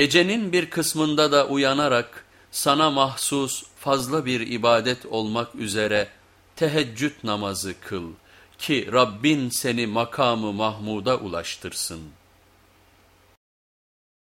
Gecenin bir kısmında da uyanarak sana mahsus fazla bir ibadet olmak üzere teheccüd namazı kıl ki Rabbin seni makamı Mahmud'a ulaştırsın.''